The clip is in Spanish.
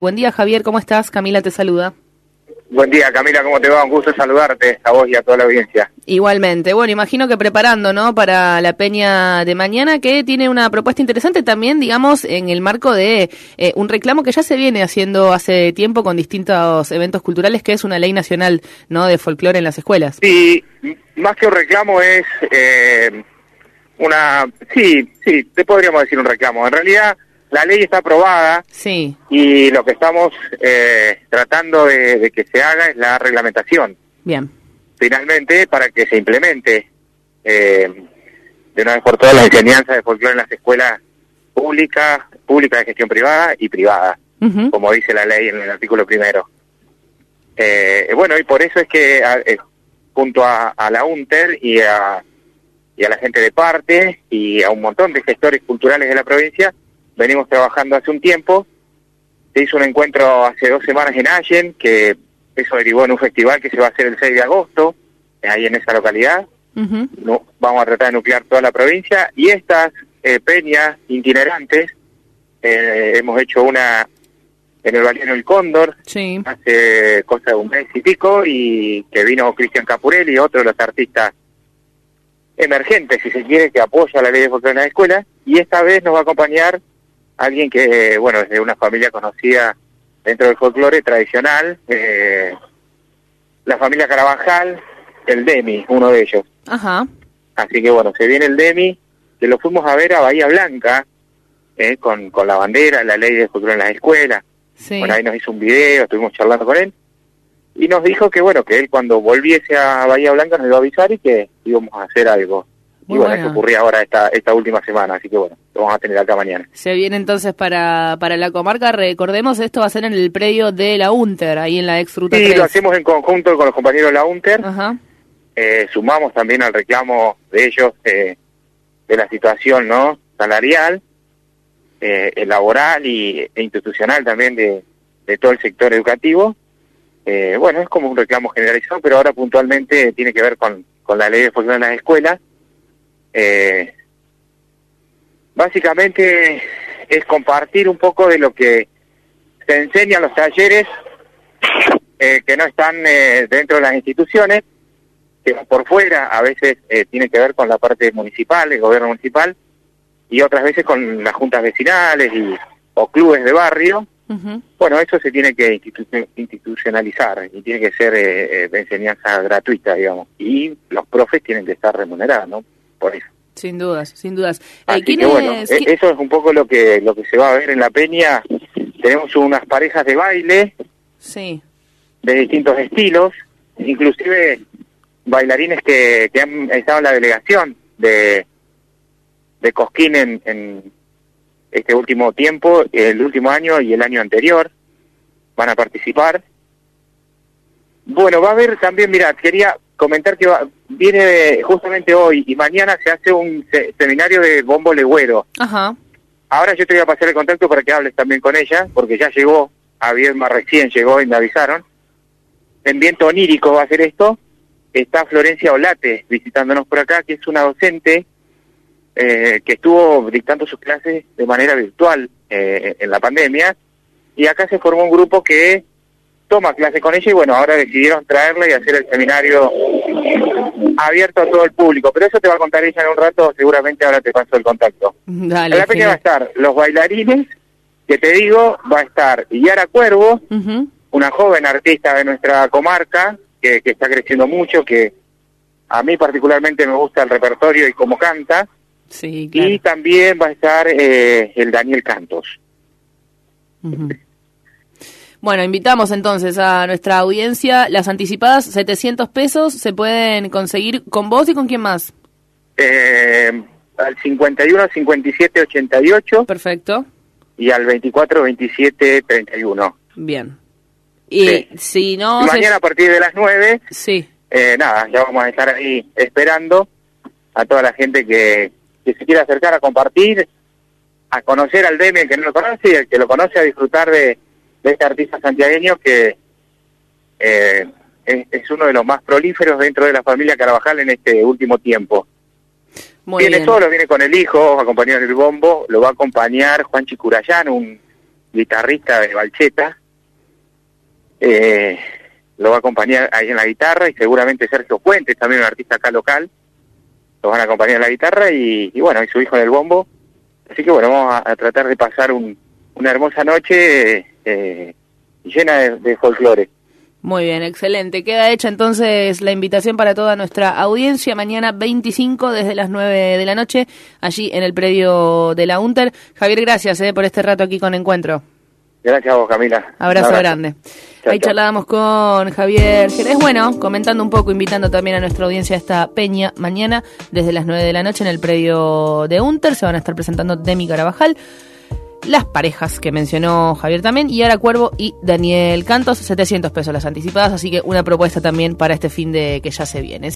Buen día, Javier, ¿cómo estás? Camila te saluda. Buen día, Camila, ¿cómo te va? Un gusto saludarte a vos y a toda la audiencia. Igualmente. Bueno, imagino que preparando, ¿no? Para la peña de mañana, que tiene una propuesta interesante también, digamos, en el marco de eh, un reclamo que ya se viene haciendo hace tiempo con distintos eventos culturales, que es una ley nacional, ¿no? De folclore en las escuelas. Sí, más que un reclamo es eh, una... Sí, sí, te podríamos decir un reclamo. En realidad la ley está aprobada sí. y lo que estamos eh, tratando de, que se haga es la reglamentación. Bien. Finalmente, para que se implemente eh, de una vez por todas la enseñanza de folclore en las escuelas públicas, públicas de gestión privada y privada, como dice la ley en el artículo primero. Eh, bueno, y por eso es que junto a, a la UNTER y a, y a la gente de parte y a un montón de gestores culturales de la provincia, venimos trabajando hace un tiempo. Se hizo un encuentro hace dos semanas en Allen, que eso derivó en un festival que se va a hacer el 6 de agosto, ahí en esa localidad. no, vamos a tratar de nuclear toda la provincia. Y estas eh, peñas itinerantes, eh, hemos hecho una en el Valeno El Cóndor, hace cosa de un mes y pico, y que vino Cristian Capurelli, otro de los artistas emergentes, si se quiere, que apoya la ley de folclore en la escuela, y esta vez nos va a acompañar alguien que, bueno, es de una familia conocida dentro del folclore tradicional, eh, la familia Carabajal, el Demi, uno de ellos. Ajá. Así que bueno, se viene el Demi, que lo fuimos a ver a Bahía Blanca, eh, con, con la bandera, la ley de folclore en las escuelas. Sí. Bueno, ahí nos hizo un video, estuvimos charlando con él, y nos dijo que bueno, que él cuando volviese a Bahía Blanca nos iba a avisar y que íbamos a hacer algo y bueno, eso ocurría ahora esta, esta última semana, así que bueno, lo vamos a tener acá mañana. Se viene entonces para, para la comarca, recordemos, esto va a ser en el predio de la UNTER, ahí en la ex ruta Sí, lo hacemos en conjunto con los compañeros de la UNTER. Eh, sumamos también al reclamo de ellos eh, de la situación no salarial, eh, laboral y, e institucional también de, de todo el sector educativo. Eh, bueno, es como un reclamo generalizado, pero ahora puntualmente tiene que ver con, con la ley de función de las escuelas eh, básicamente es compartir un poco de lo que se enseña en los talleres eh, que no están eh, dentro de las instituciones, que por fuera a veces eh, tiene que ver con la parte municipal, el gobierno municipal, y otras veces con las juntas vecinales y, o clubes de barrio. Bueno, eso se tiene que institucionalizar y tiene que ser de enseñanza gratuita, digamos. Y los profes tienen que estar remunerados, ¿no? Por eso. Sin dudas, sin dudas. Así que bueno, e-, eso es un poco lo que lo que se va a ver en la peña. Tenemos unas parejas de baile, sí, de distintos estilos, inclusive bailarines que, que han estado en la delegación de de Cosquín en, en este último tiempo, el último año y el año anterior, van a participar. Bueno, va a haber también, mira, quería comentar que viene justamente hoy y mañana se hace un seminario de bombo legüero. Ajá. Ahora yo te voy a pasar el contacto para que hables también con ella, porque ya llegó, a más recién llegó y me avisaron. En viento onírico va a hacer esto. Está Florencia Olate visitándonos por acá, que es una docente eh, que estuvo dictando sus clases de manera virtual eh, en la pandemia. Y acá se formó un grupo que toma clase con ella y bueno, ahora decidieron traerla y hacer el seminario abierto a todo el público. Pero eso te va a contar ella en un rato, seguramente ahora te paso el contacto. Dale, en la pequeña va a estar los bailarines, que te digo, va a estar Yara Cuervo, una joven artista de nuestra comarca, que, está creciendo mucho, que a mí particularmente me gusta el repertorio y cómo canta. Sí, claro. Y también va a estar eh, el Daniel Cantos. Bueno, invitamos entonces a nuestra audiencia. Las anticipadas, 700 pesos, se pueden conseguir con vos y con quién más. Eh, al 51 57 88. Perfecto. Y al 24 27 31. Bien. Y si no. mañana a partir de las 9. Sí. Eh, nada, ya vamos a estar ahí esperando a toda la gente que, que se quiera acercar a compartir, a conocer al DM que no lo conoce y el que lo conoce a disfrutar de de este artista santiagueño que eh, es, uno de los más prolíferos dentro de la familia Carabajal en este último tiempo. viene solo, viene con el hijo, acompañado en el bombo, lo va a acompañar Juan Chicurayán, un, guitarrista de Balcheta. Eh, lo va a acompañar ahí en la guitarra y seguramente Sergio Puentes, también un artista acá local, lo van a acompañar en la guitarra y, bueno, y su hijo en el bombo. Así que bueno, vamos a, tratar de pasar una hermosa noche eh, llena de, de folclore. Muy bien, excelente. Queda hecha entonces la invitación para toda nuestra audiencia mañana 25 desde las 9 de la noche, allí en el predio de la UNTER. Javier, gracias eh, por este rato aquí con Encuentro. Gracias a vos, Camila. Abrazo, grande. Ahí charlábamos con Javier Jerez, bueno, comentando un poco, invitando también a nuestra audiencia a esta peña mañana desde las 9 de la noche en el predio de UNTER. Se van a estar presentando Demi Carabajal las parejas que mencionó Javier también, y ahora Cuervo y Daniel Cantos, 700 pesos las anticipadas, así que una propuesta también para este fin de que ya se viene.